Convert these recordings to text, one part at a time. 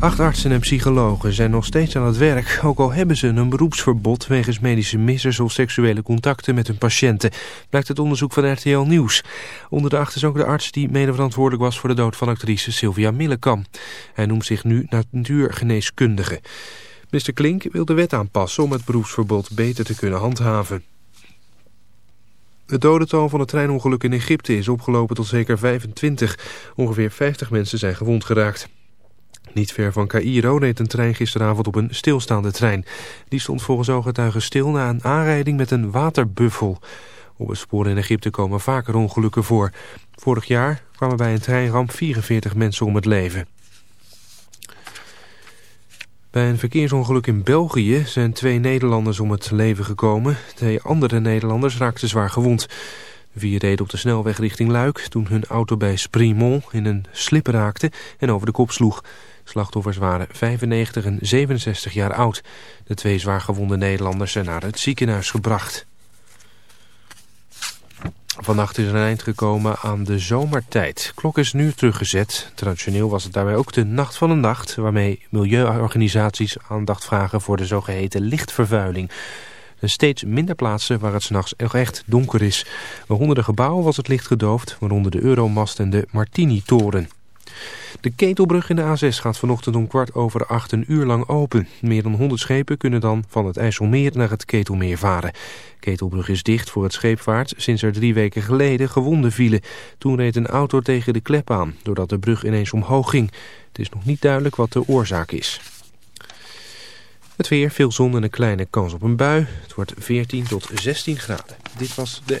Acht artsen en psychologen zijn nog steeds aan het werk... ook al hebben ze een beroepsverbod wegens medische missers... of seksuele contacten met hun patiënten... blijkt het onderzoek van RTL Nieuws. Onder de acht is ook de arts die mede verantwoordelijk was... voor de dood van actrice Sylvia Millekam. Hij noemt zich nu natuurgeneeskundige. Mr. Klink wil de wet aanpassen om het beroepsverbod beter te kunnen handhaven. Het dodental van het treinongeluk in Egypte is opgelopen tot zeker 25. Ongeveer 50 mensen zijn gewond geraakt. Niet ver van Cairo reed een trein gisteravond op een stilstaande trein. Die stond volgens ooggetuigen stil na een aanrijding met een waterbuffel. Op het spoor in Egypte komen vaker ongelukken voor. Vorig jaar kwamen bij een treinramp 44 mensen om het leven. Bij een verkeersongeluk in België zijn twee Nederlanders om het leven gekomen. Twee andere Nederlanders raakten zwaar gewond. Vier reden op de snelweg richting Luik toen hun auto bij Sprimont in een slip raakte en over de kop sloeg. Slachtoffers waren 95 en 67 jaar oud. De twee zwaargewonde Nederlanders zijn naar het ziekenhuis gebracht. Vannacht is er een eind gekomen aan de zomertijd. Klok is nu teruggezet. Traditioneel was het daarbij ook de nacht van de nacht... waarmee milieuorganisaties aandacht vragen voor de zogeheten lichtvervuiling. Er steeds minder plaatsen waar het s'nachts echt donker is. Bij honderden gebouwen was het licht gedoofd, waaronder de Euromast en de Martini-toren. De ketelbrug in de A6 gaat vanochtend om kwart over acht een uur lang open. Meer dan 100 schepen kunnen dan van het IJsselmeer naar het Ketelmeer varen. Ketelbrug is dicht voor het scheepvaart sinds er drie weken geleden gewonden vielen. Toen reed een auto tegen de klep aan, doordat de brug ineens omhoog ging. Het is nog niet duidelijk wat de oorzaak is. Het weer, veel zon en een kleine kans op een bui. Het wordt 14 tot 16 graden. Dit was de...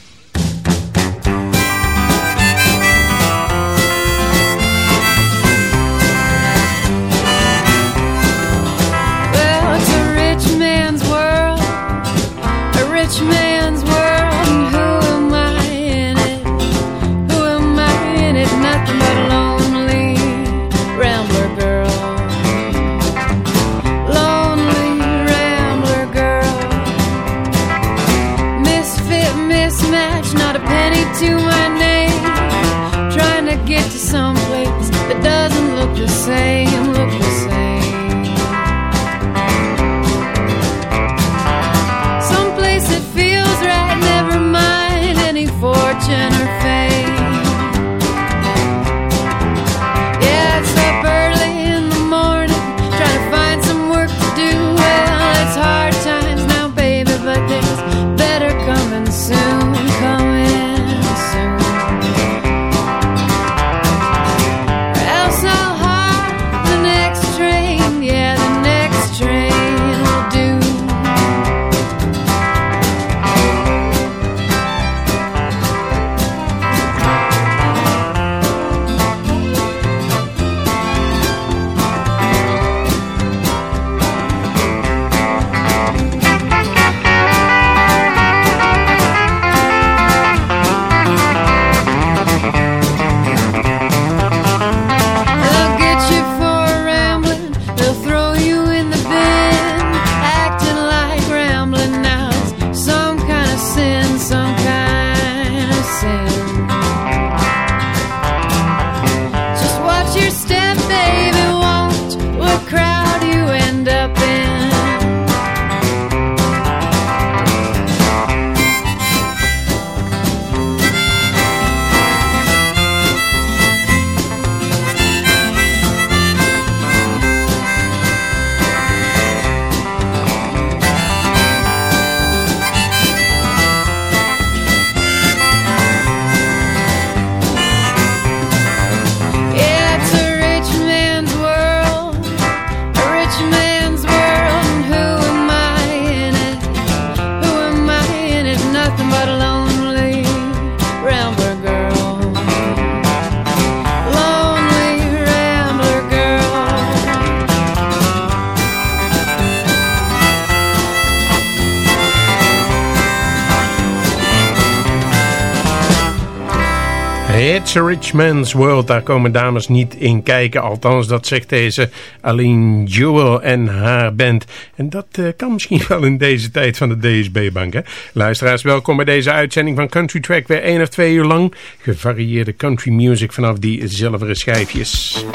It's a Rich Man's World. Daar komen dames niet in kijken. Althans, dat zegt deze Aline Jewel en haar band. En dat eh, kan misschien wel in deze tijd van de DSB-bank. Luisteraars, welkom bij deze uitzending van Country Track. Weer één of twee uur lang gevarieerde country music vanaf die zilveren schijfjes.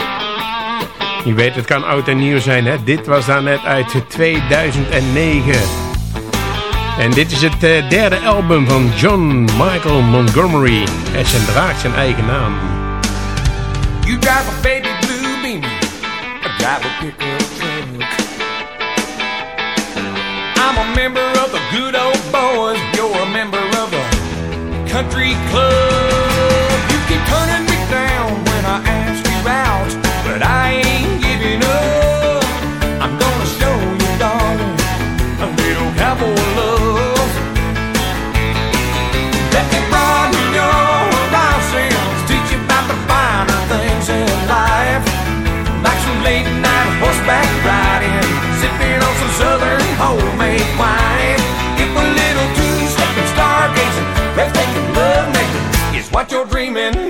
Je weet, het kan oud en nieuw zijn. Hè? Dit was daar net uit 2009. En dit is het eh, derde album van John Michael Montgomery. En ze draagt zijn eigen naam. You drive a baby blue beam. I drive a pickup truck. I'm a member of the good old boys. You're a member of the country club. dreaming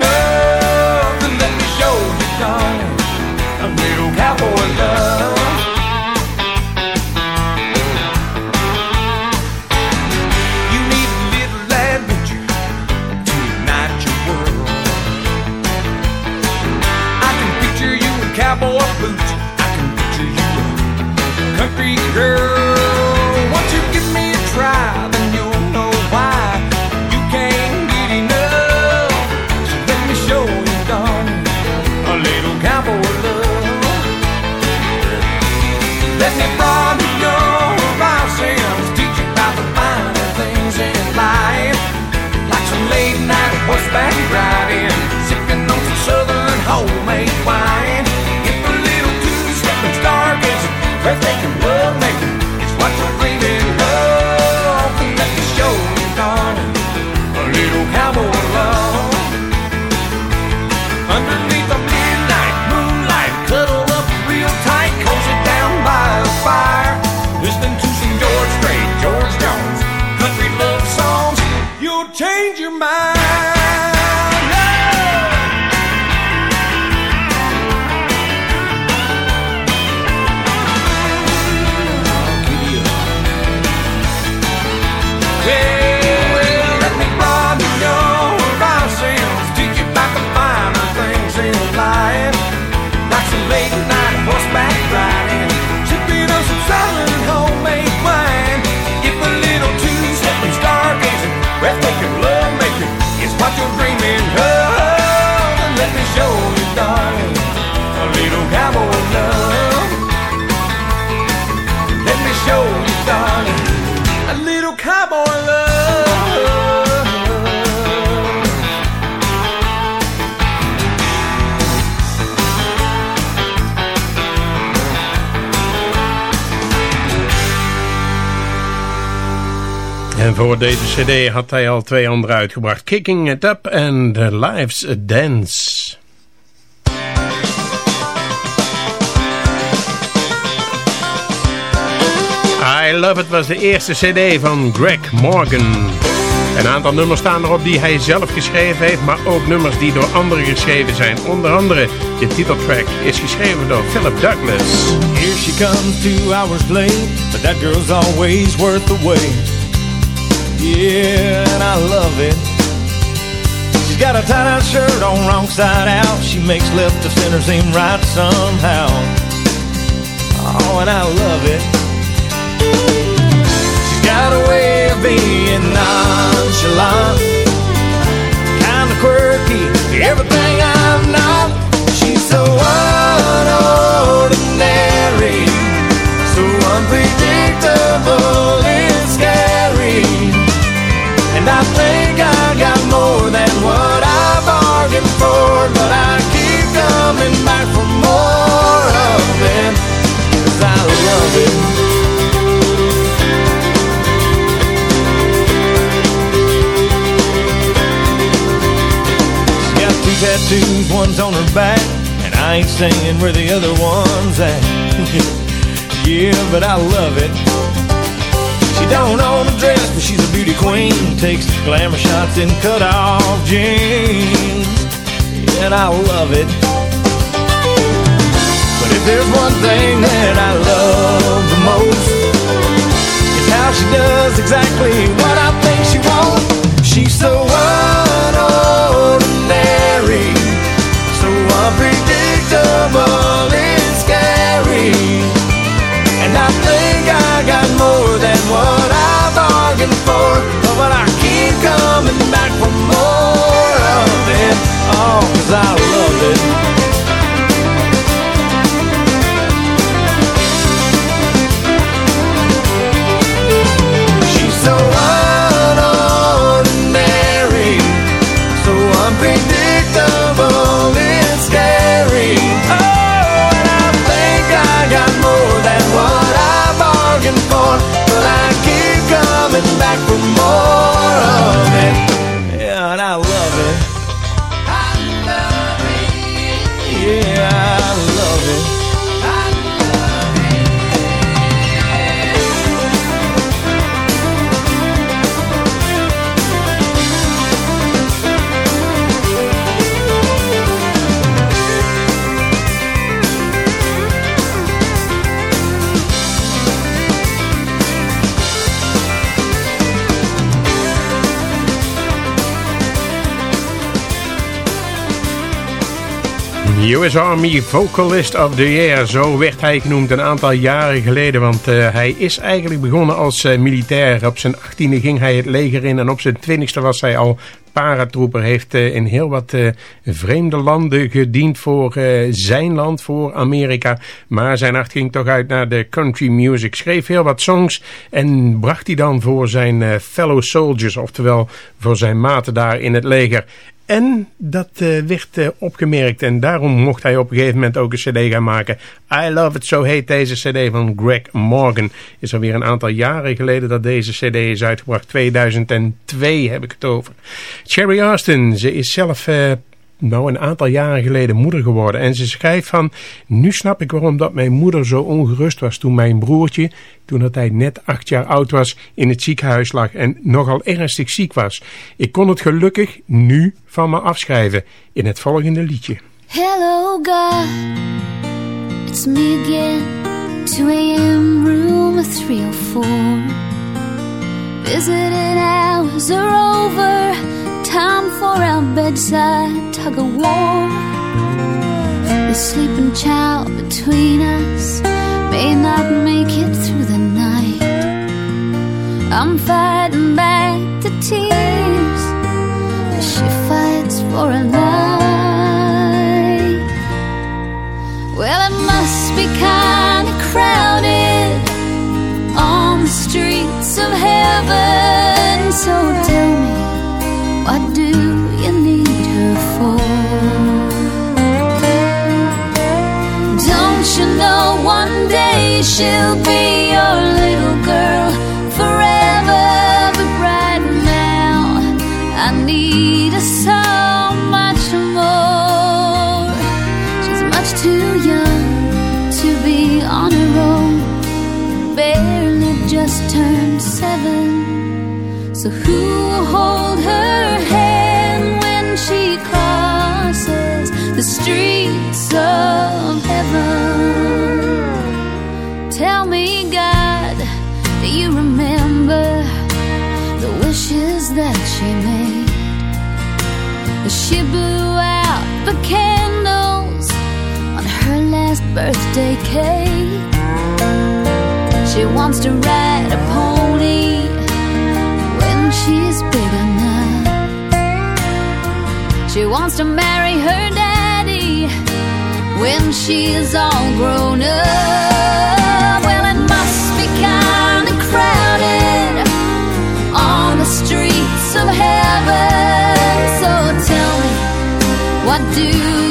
En voor deze cd had hij al twee andere uitgebracht. Kicking It Up en The Life's a Dance. I Love It was de eerste cd van Greg Morgan. Een aantal nummers staan erop die hij zelf geschreven heeft, maar ook nummers die door anderen geschreven zijn. Onder andere de titeltrack is geschreven door Philip Douglas. Here she comes two hours late, but that girl's always worth the wait. Yeah, and I love it. She's got a tie-dye shirt on wrong side out. She makes left to center seem right somehow. Oh, and I love it. She's got a way of being nonchalant, tattoos, one's on her back, and I ain't saying where the other one's at. yeah, but I love it. She don't own a dress, but she's a beauty queen. Takes glamour shots in cut off jeans. And I love it. But if there's one thing that I love the most, it's how she does exactly what I think she wants. She's so unordinary, Army Vocalist of the Year, zo werd hij genoemd een aantal jaren geleden. Want eh, hij is eigenlijk begonnen als eh, militair. Op zijn achttiende ging hij het leger in en op zijn twintigste was hij al paratrooper. Heeft eh, in heel wat vreemde landen gediend voor zijn land, voor Amerika. Maar zijn hart ging toch uit naar de country music. Schreef heel wat songs en bracht die dan voor zijn fellow soldiers, oftewel voor zijn maten daar in het leger. En dat uh, werd uh, opgemerkt en daarom mocht hij op een gegeven moment ook een cd gaan maken. I Love It, zo heet deze cd van Greg Morgan. Is alweer een aantal jaren geleden dat deze cd is uitgebracht. 2002 heb ik het over. Cherry Austin, ze is zelf... Uh, nou een aantal jaren geleden moeder geworden. En ze schrijft van, nu snap ik waarom dat mijn moeder zo ongerust was toen mijn broertje, toen dat hij net acht jaar oud was, in het ziekenhuis lag en nogal ernstig ziek was. Ik kon het gelukkig nu van me afschrijven in het volgende liedje. Hello God, it's me again, 2 a.m. room 304. Visiting hours are over. Time for our bedside tug of war. The sleeping child between us may not make it through the night. I'm fighting back the tears as she fights for a life. Well, it must be kind of crowded on the streets of heaven. So she'll be the candles on her last birthday cake. She wants to ride a pony when she's big enough. She wants to marry her daddy when she's all grown up. What do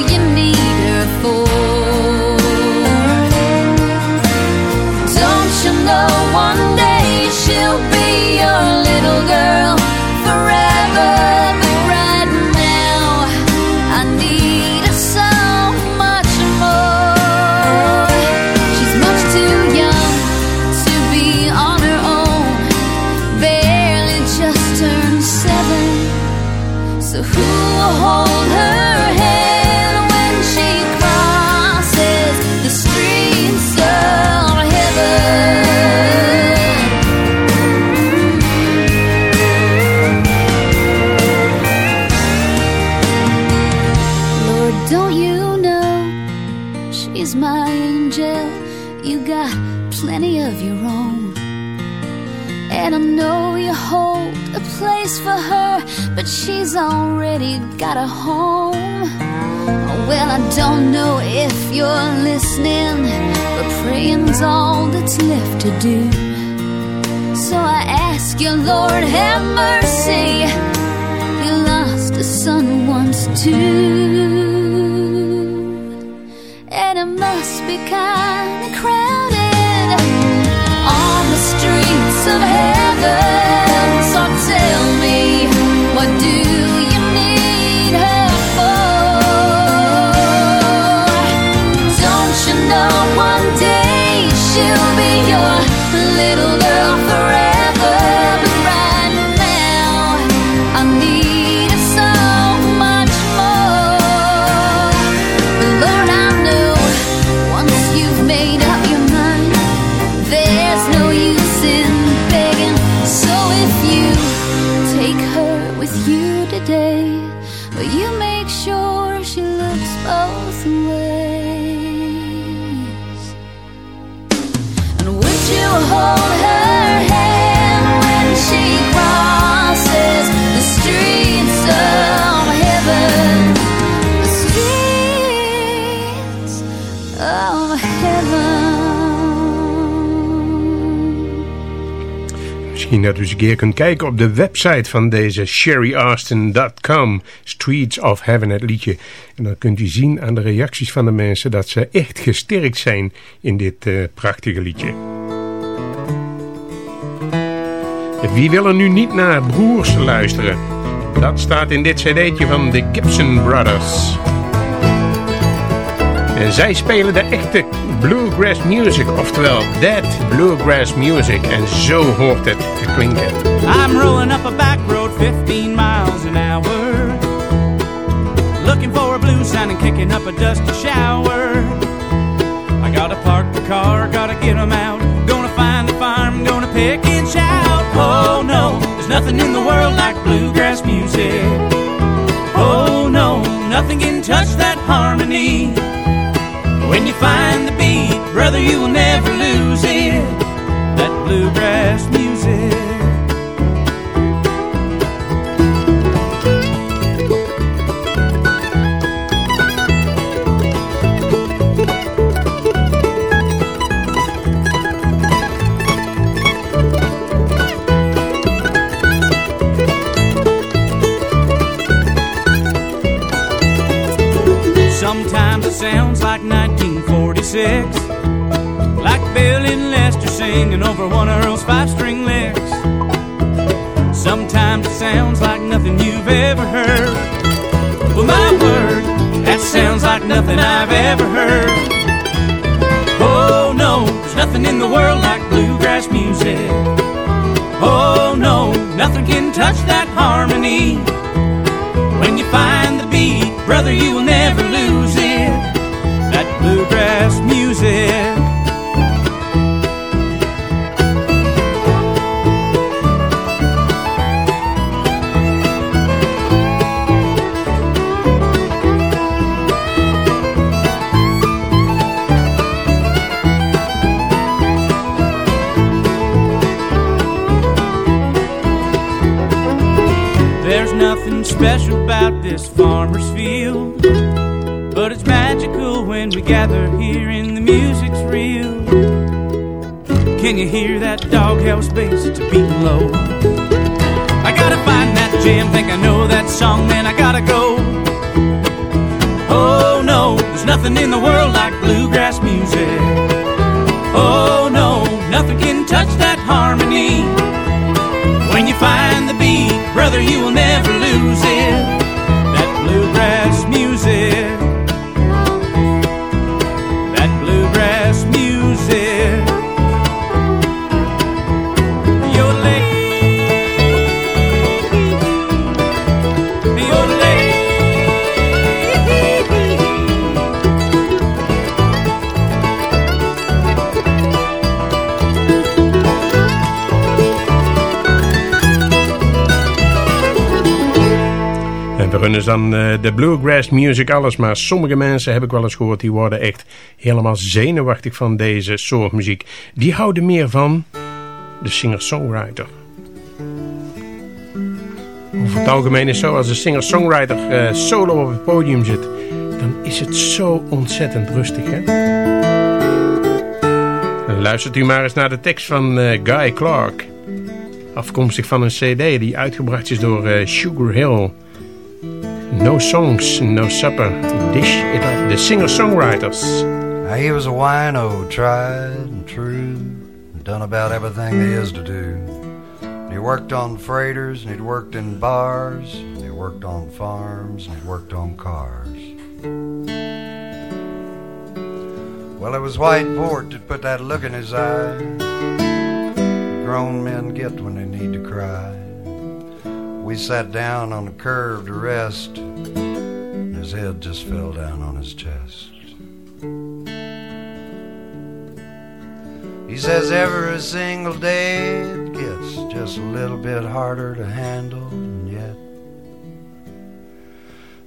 got a home. Well, I don't know if you're listening, but praying's all that's left to do. So I ask you, Lord, have mercy. You lost a son once too. And it must be kinda dat u eens een keer kunt kijken op de website van deze sherryaustin.com. Streets of Heaven, het liedje. En dan kunt u zien aan de reacties van de mensen dat ze echt gesterkt zijn in dit eh, prachtige liedje. Wie wil er nu niet naar broers luisteren? Dat staat in dit cd'tje van de Gibson Brothers. En zij spelen de echte bluegrass music, oftewel dead bluegrass music. En zo hoort het te klinken. I'm rolling up a back road 15 miles an hour. Looking for a blue sign and kicking up a dusty shower. I gotta park the car, gotta get get 'em out. Gonna find the farm, gonna pick and shout. Oh no, there's nothing in the world like bluegrass music. Oh no, nothing can touch that harmony. When you find the beat, brother, you will never lose it. That bluegrass music. 1946. Like Bill and Lester singing over one of Earl's five string licks. Sometimes it sounds like nothing you've ever heard. Well, my word, that sounds like nothing I've ever heard. Oh no, there's nothing in the world like bluegrass music. Oh no, nothing can touch that harmony. When you find the beat, brother, you will never bluegrass music. There's nothing special about this Can you hear that doghouse bass? It's beating low. I gotta find that jam, think I know that song, man. I gotta go. Oh no, there's nothing in the world like bluegrass music. Oh no, nothing can touch that harmony. When you find the beat, brother, you will never Runnen dan eh, de bluegrass music alles. Maar sommige mensen, heb ik wel eens gehoord, die worden echt helemaal zenuwachtig van deze soort muziek. Die houden meer van de singer-songwriter. Over het algemeen is zo, als een singer-songwriter eh, solo op het podium zit, dan is het zo ontzettend rustig. Hè? Luistert u maar eens naar de tekst van eh, Guy Clark. Afkomstig van een cd die uitgebracht is door Sugar Hill. No songs, no supper, dish it up. The singer-songwriters. Now, he was a wino, tried and true, done about everything there is to do. He worked on freighters, and he'd worked in bars, and he worked on farms, and he worked on cars. Well, it was white port that put that look in his eye. Grown men get when they need to cry. We sat down on the curb to rest. His head just fell down on his chest. He says every single day it gets just a little bit harder to handle, and yet.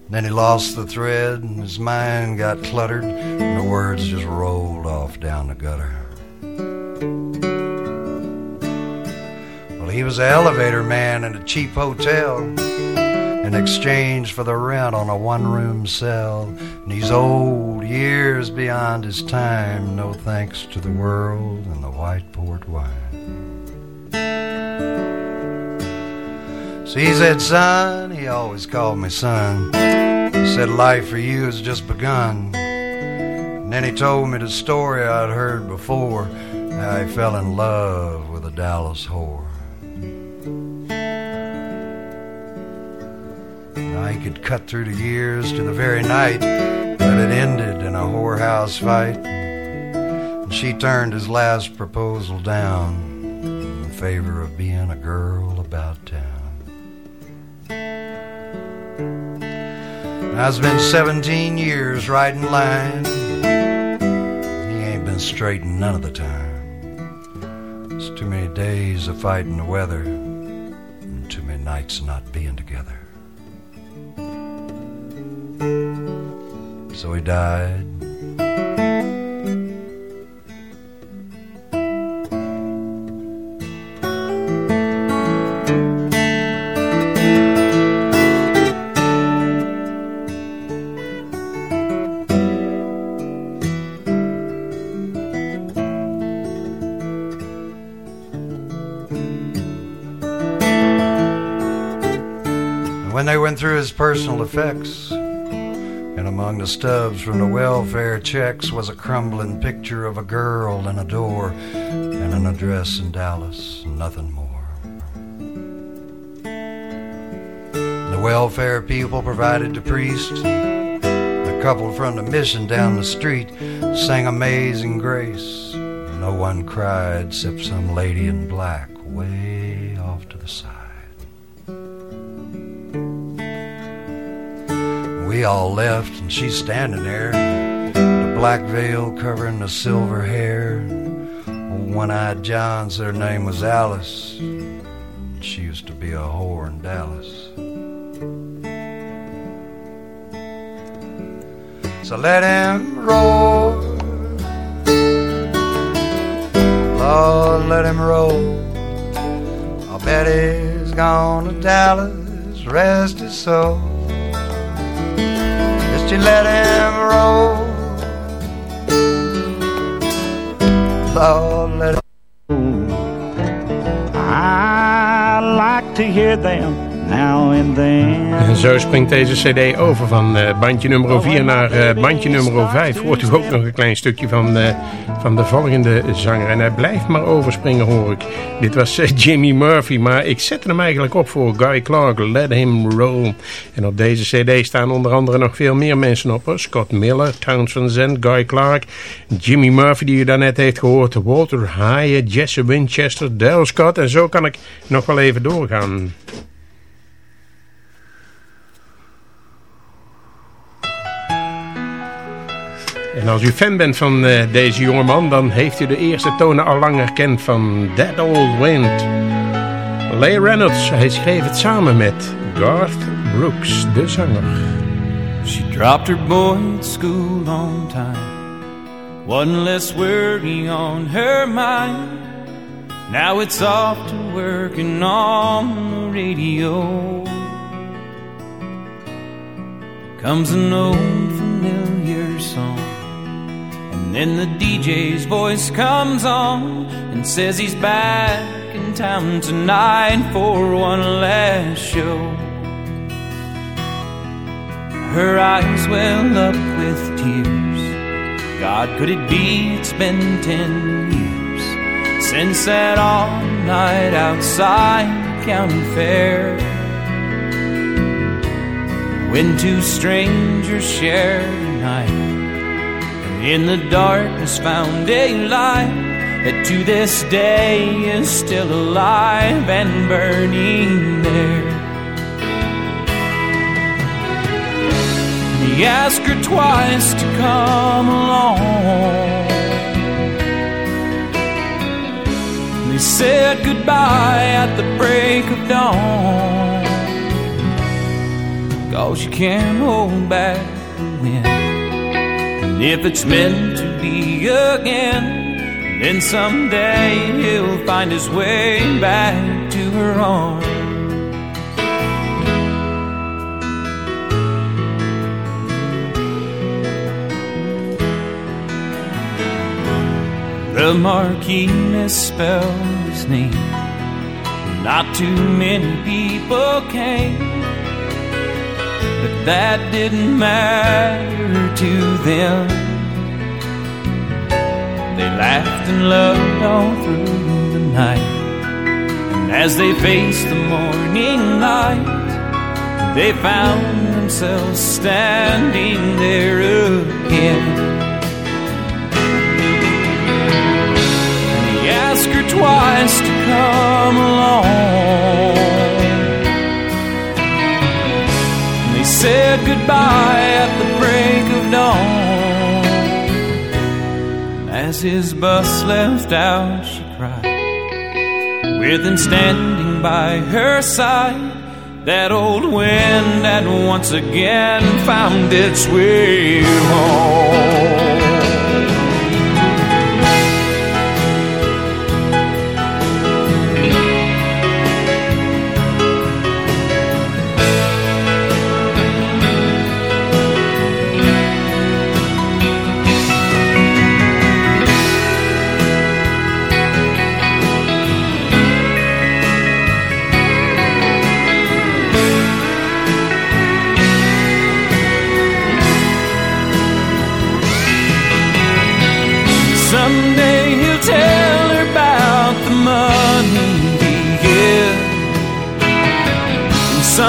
Then he lost the thread, and his mind got cluttered, and the words just rolled off down the gutter. Well, he was an elevator man in a cheap hotel in exchange for the rent on a one room cell. And he's old, years beyond his time, no thanks to the world and the white port wine. So he said, Son, he always called me son. He said, Life for you has just begun. And then he told me the story I'd heard before how he fell in love with a Dallas whore. He could cut through the years to the very night that it ended in a whorehouse fight. And she turned his last proposal down in favor of being a girl about town. It's been 17 years riding line. He ain't been straight none of the time. It's too many days of fighting the weather and too many nights not being together. So he died. When they went through his personal effects, among the stubs from the welfare checks was a crumbling picture of a girl and a door and an address in Dallas nothing more. The welfare people provided the priest. A couple from the mission down the street sang Amazing Grace. No one cried except some lady in black way off to the side. We all left, and she's standing there, the black veil covering the silver hair. One eyed Johns, her name was Alice. and She used to be a whore in Dallas. So let him roar. Lord, let him roll. I bet he's gone to Dallas, rest his soul. You let him roll. Lord, let him roll. I like to hear them now and then. En zo springt deze cd over van eh, bandje nummer 4 naar eh, bandje nummer 5. Hoort u ook nog een klein stukje van, eh, van de volgende zanger. En hij blijft maar overspringen hoor ik. Dit was Jimmy Murphy, maar ik zette hem eigenlijk op voor Guy Clark, Let Him Roll. En op deze cd staan onder andere nog veel meer mensen op. hoor. Scott Miller, Townsend Zen, Guy Clark, Jimmy Murphy die u daarnet heeft gehoord, Walter Hyatt, Jesse Winchester, Dale Scott. En zo kan ik nog wel even doorgaan. En als u fan bent van eh, deze jongeman, dan heeft u de eerste tonen al lang herkend van That Old Wind. Leigh Reynolds, hij schreef het samen met Garth Brooks, de zanger. She dropped her boy at school on time. One less worry on her mind. Now it's off to working on the radio. Comes familiar song. And then the DJ's voice comes on and says he's back in town tonight for one last show. Her eyes well up with tears. God, could it be it's been ten years since that all night outside county fair? When two strangers shared a night in the darkness found a light that to this day is still alive and burning there. He asked her twice to come along. They said goodbye at the break of dawn. Cause you can't hold back. And if it's meant to be again, then someday he'll find his way back to her arms. The Marquis misspelled his name. Not too many people came, but that didn't matter to them. They laughed and loved all through the night. And as they faced the morning light, they found themselves standing there again. And He asked her twice to come along. Said goodbye at the break of dawn. As his bus left out, she cried. With him standing by her side, that old wind had once again found its way home.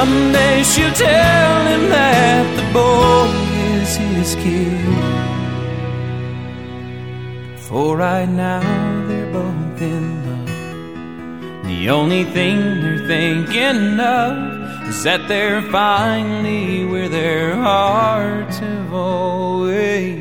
Someday she'll tell him that the boy is his kid. For right now they're both in love. The only thing they're thinking of is that they're finally where their hearts have always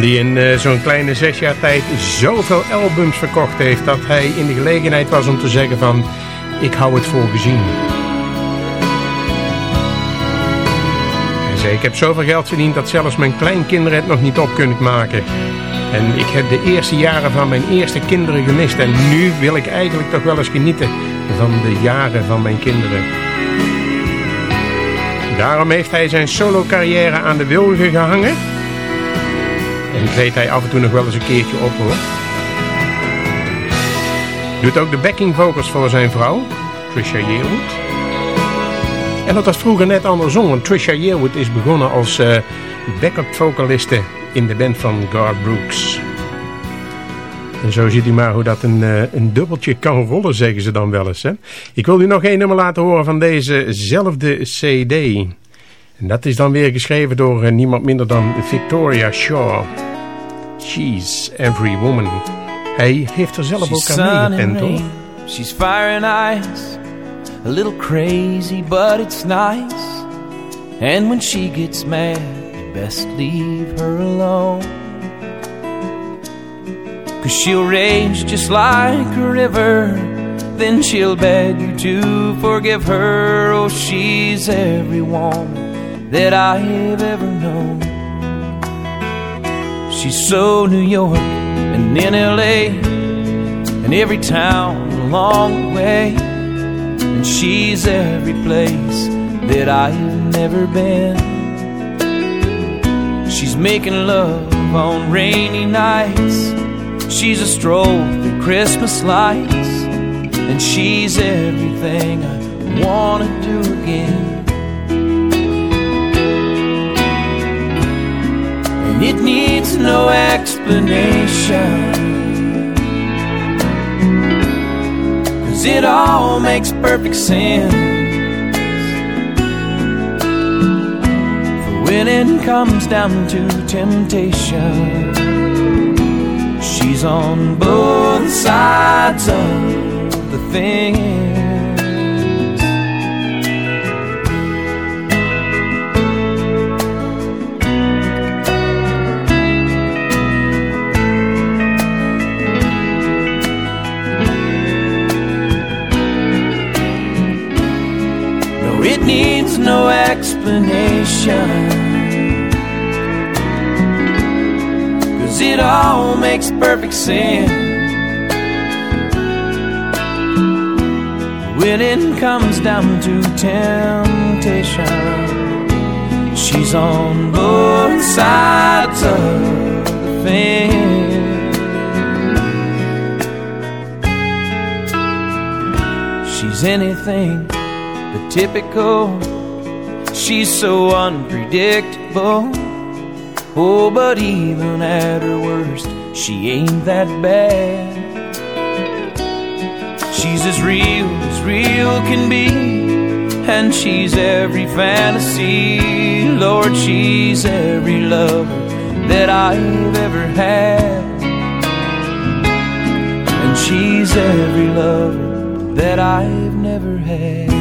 die in eh, zo'n kleine zes jaar tijd zoveel albums verkocht heeft... dat hij in de gelegenheid was om te zeggen van... ik hou het voor gezien. Hij zei, ik heb zoveel geld verdiend dat zelfs mijn kleinkinderen het nog niet op kunnen maken. En ik heb de eerste jaren van mijn eerste kinderen gemist. En nu wil ik eigenlijk toch wel eens genieten van de jaren van mijn kinderen. Daarom heeft hij zijn solo carrière aan de wilgen gehangen... En treedt hij af en toe nog wel eens een keertje op hoor. Doet ook de backing vocals voor zijn vrouw, Trisha Yearwood. En dat was vroeger net andersom, want Trisha Yearwood is begonnen als uh, backup vocaliste in de band van Garth Brooks. En zo ziet u maar hoe dat een, uh, een dubbeltje kan rollen, zeggen ze dan wel eens. Hè? Ik wil u nog één nummer laten horen van dezezelfde cd. En dat is dan weer geschreven door uh, niemand minder dan Victoria Shaw. She's every woman. Hij heeft er zelf She's ook aan meegepend hoor. She's fire and ice, a little crazy, but it's nice. And when she gets mad, you best leave her alone. Cause she'll rage just like a river. Then she'll beg you to forgive her. Oh, she's every woman that I've ever known. She's so New York and in LA and every town along the way. And she's every place that I've never been. She's making love on rainy nights. She's a stroll through Christmas lights. And she's everything I wanna do again. And it needs no explanation. Cause it all makes perfect sense. For when it comes down to temptation, she's on both sides of the fence. Explanation. Cause it all makes perfect sense. When it comes down to temptation, she's on both sides of the fence. She's anything but typical. She's so unpredictable. Oh, but even at her worst, she ain't that bad. She's as real as real can be, and she's every fantasy. Lord, she's every lover that I've ever had. And she's every lover that I've never had.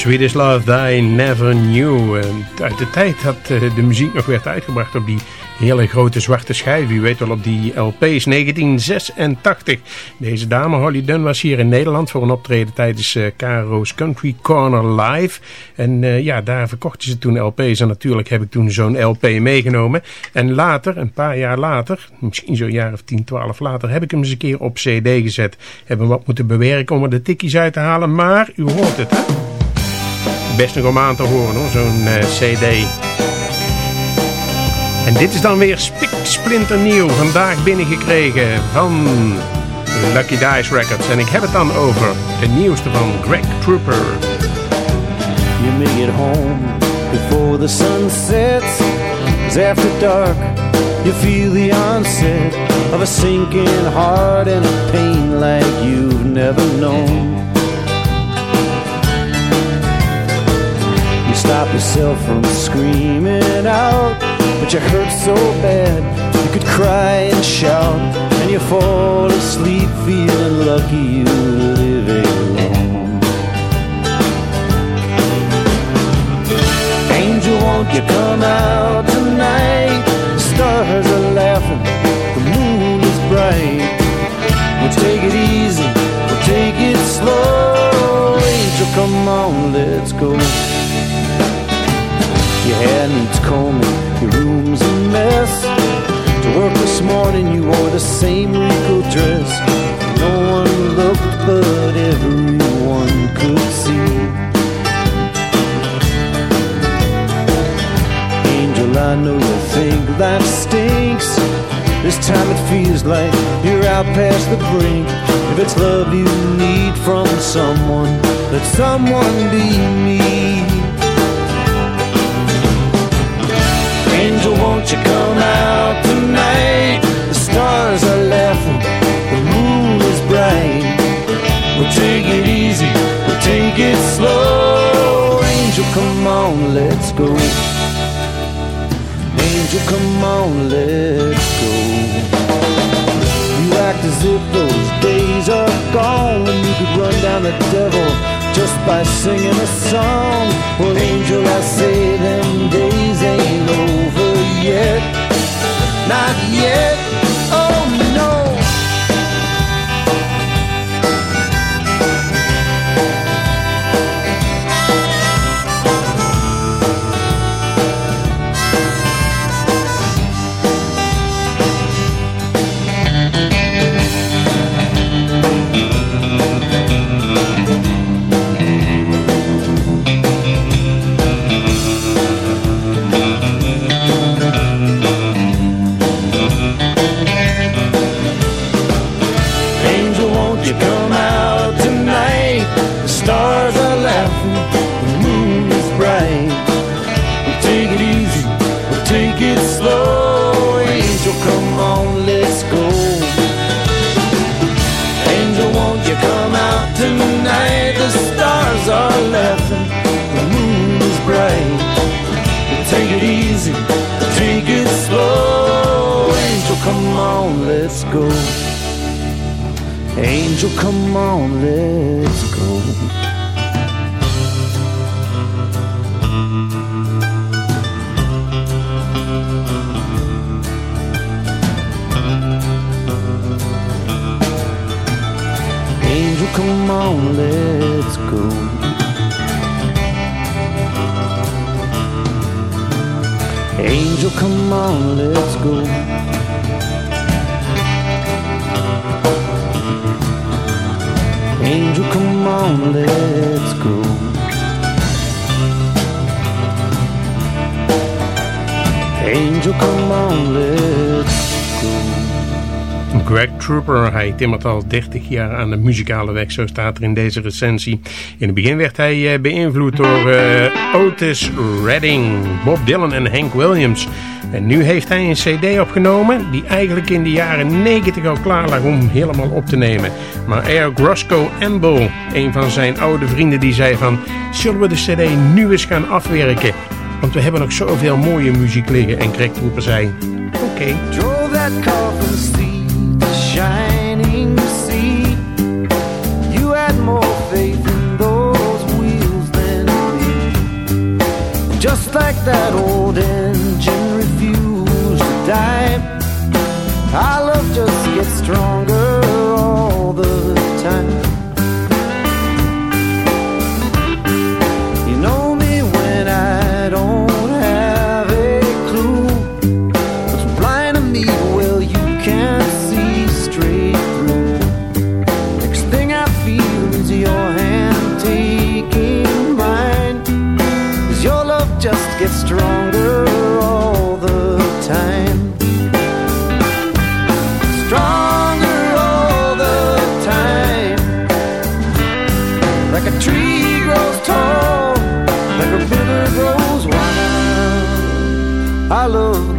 Swedish Love I Never Knew. En uit de tijd dat eh, de muziek nog werd uitgebracht op die hele grote zwarte schijf. U weet wel op die LP's 1986. Deze dame Holly Dunn was hier in Nederland voor een optreden tijdens uh, Caro's Country Corner Live. En uh, ja, daar verkochten ze toen LP's en natuurlijk heb ik toen zo'n LP meegenomen. En later, een paar jaar later, misschien zo'n jaar of 10, 12 later, heb ik hem eens een keer op CD gezet. Hebben wat moeten bewerken om er de tikkies uit te halen, maar u hoort het hè. Best nog om aan te horen hoor, zo'n uh, CD. En dit is dan weer spik splinternieuw vandaag binnengekregen van Lucky Dice Records. En ik heb het dan over de nieuwste van Greg Trooper. You make it home before the sun sets. It's after dark. You feel the onset of a sinking heart and a pain like you've never known. Stop yourself from screaming out, but you hurt so bad you could cry and shout, and you fall asleep feeling lucky you live alone. Angel, won't you come out tonight? The stars are laughing, the moon is bright. We'll take it easy, we'll take it slow. Angel, come on, let's go. Your hair needs combing, your room's a mess. To work this morning, you wore the same wrinkled dress. No one looked, but everyone could see. Angel, I know you think life stinks. This time it feels like you're out past the brink. If it's love you need from someone, let someone be me. The devil just by singing a song. Well, angel, I say them days ain't over yet. Not go. Angel, come on, let's go. Angel, come on, let's go. Angel, come on, let's go. Angel, come on, let's go. Angel, come on, let's go. Greg Trooper, hij timmert al 30 jaar aan de muzikale weg, zo staat er in deze recensie. In het begin werd hij eh, beïnvloed door eh, Otis Redding, Bob Dylan en Hank Williams. En nu heeft hij een cd opgenomen die eigenlijk in de jaren 90 al klaar lag om helemaal op te nemen. Maar Air Grosco Ambo, een van zijn oude vrienden, die zei van... Zullen we de cd nu eens gaan afwerken? Want we hebben nog zoveel mooie muziek liggen. En Greg Trooper zei, oké. Okay. You more. Just like that old. dime. Our love just gets stronger.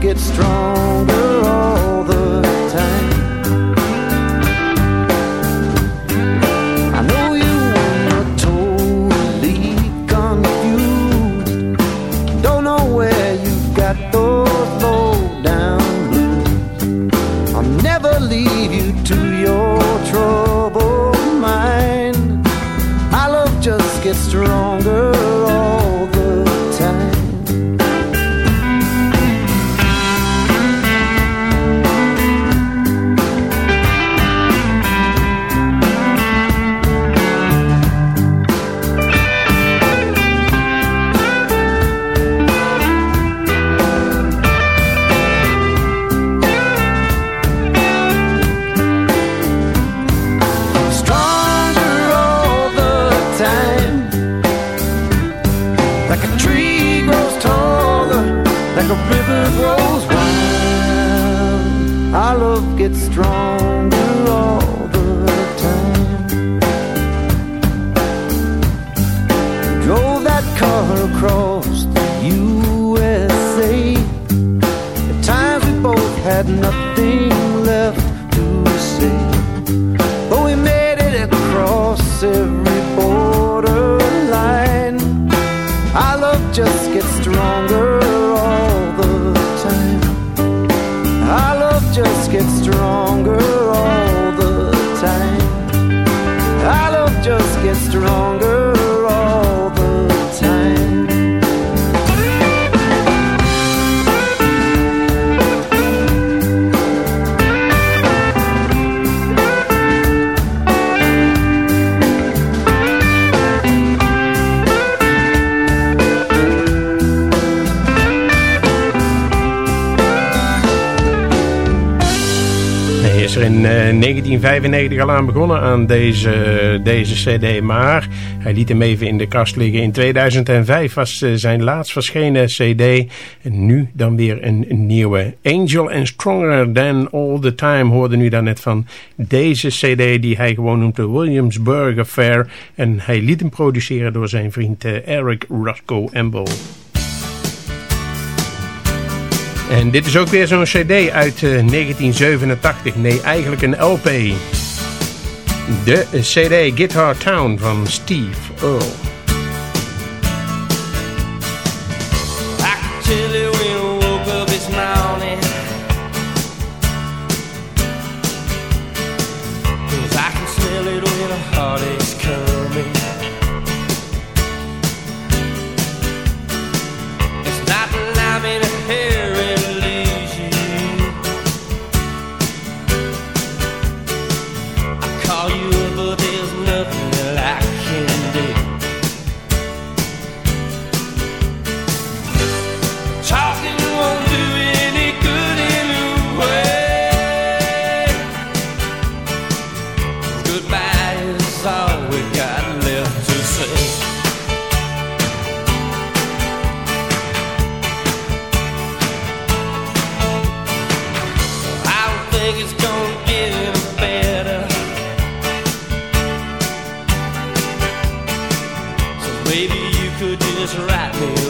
get stronger. in eh, 1995 al aan begonnen aan deze, deze cd. Maar hij liet hem even in de kast liggen. In 2005 was eh, zijn laatst verschenen cd. En nu dan weer een, nieuwe. Angel and Stronger Than All The Time hoorde nu dan net van. Deze cd die hij gewoon noemt de Williamsburg Affair. En hij liet hem produceren door zijn vriend eh, Eric Roscoe Amble. En dit is ook weer zo'n cd uit eh, 1987. Nee, eigenlijk een LP. De cd Guitar Town van Steve Earle. right me.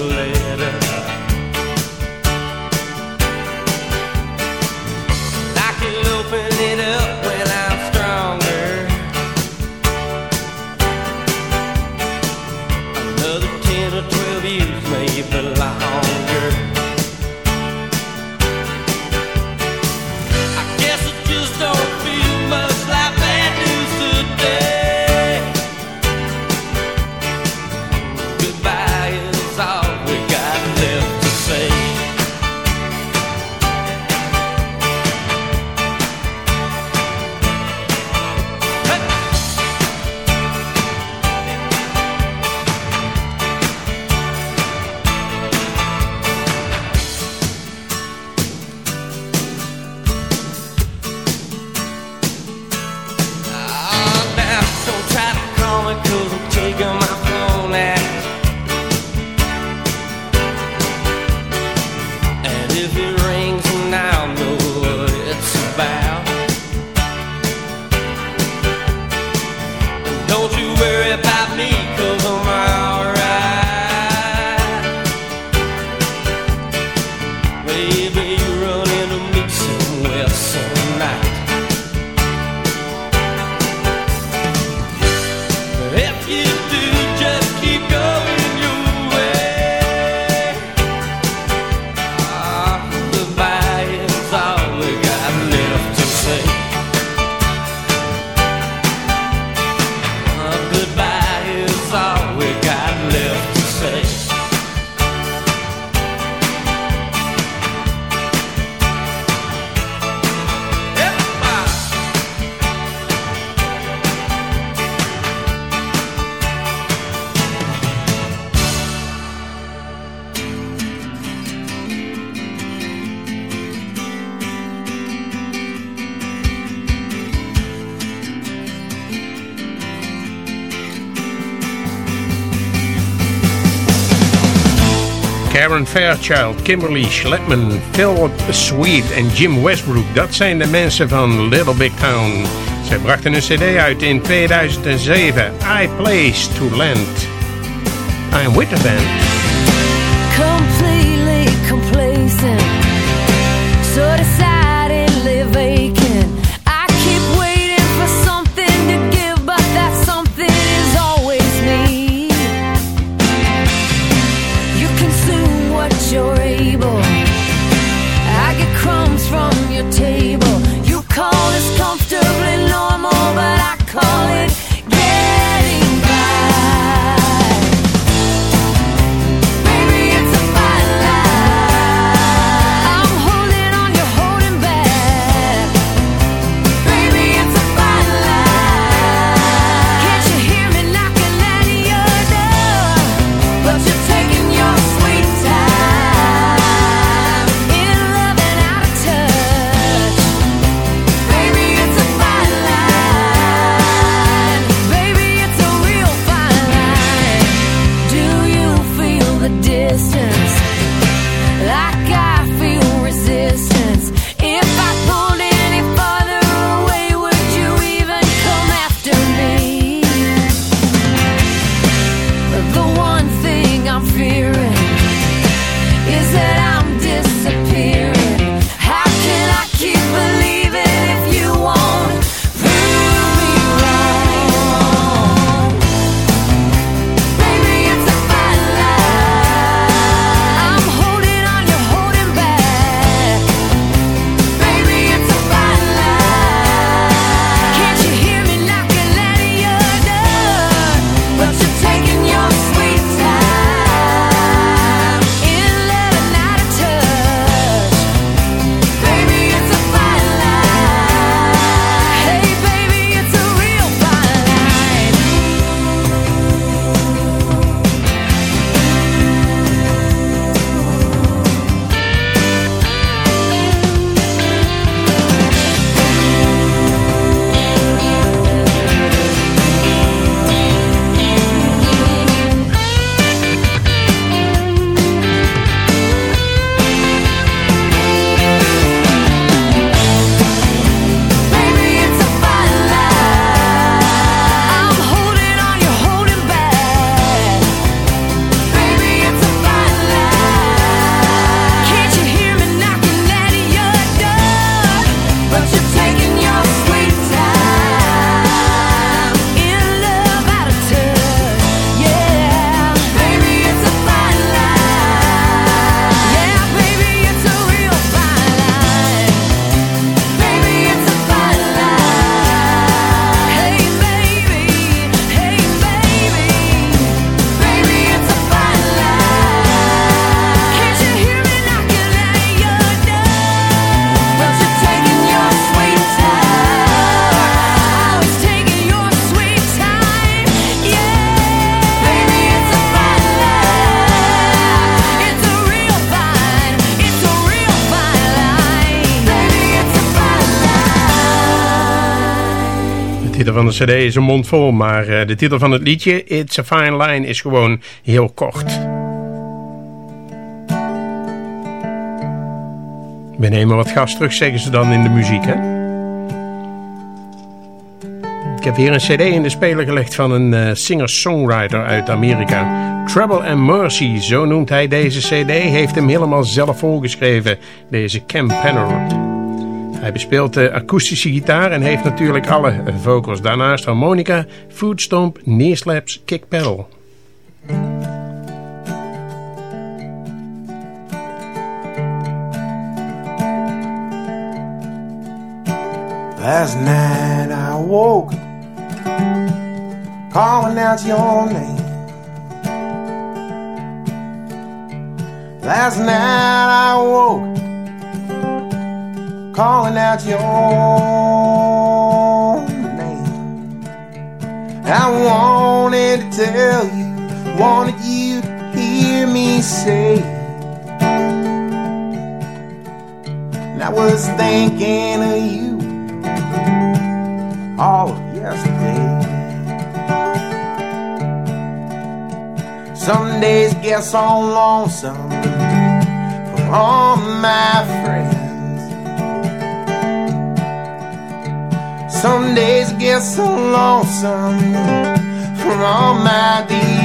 Karen Fairchild, Kimberly Schlepman, Phil Sweet en Jim Westbrook. Dat zijn de mensen van Little Big Town. Zij brachten een cd uit in 2007. I Place to Land. I'm with the band. Is that van de cd is een mond vol, maar eh, de titel van het liedje, It's a Fine Line, is gewoon heel kort. We nemen wat gas terug, zeggen ze dan in de muziek, hè? Ik heb hier een cd in de speler gelegd van een eh, singer-songwriter uit Amerika. Trouble and Mercy, zo noemt hij deze cd, heeft hem helemaal zelf volgeschreven, deze Cam Penner. Hij bespeelt de akoestische gitaar en heeft natuurlijk alle vocals. Daarnaast harmonica, foodstomp, neerslaps, kick pedal. Last night I woke calling out your name. Last night I woke calling out your name. I wanted to tell you, wanted you to hear me say. And I was thinking of you all of yesterday. Some days get so lonesome from all my friends. Some days get so lonesome from all my deeds.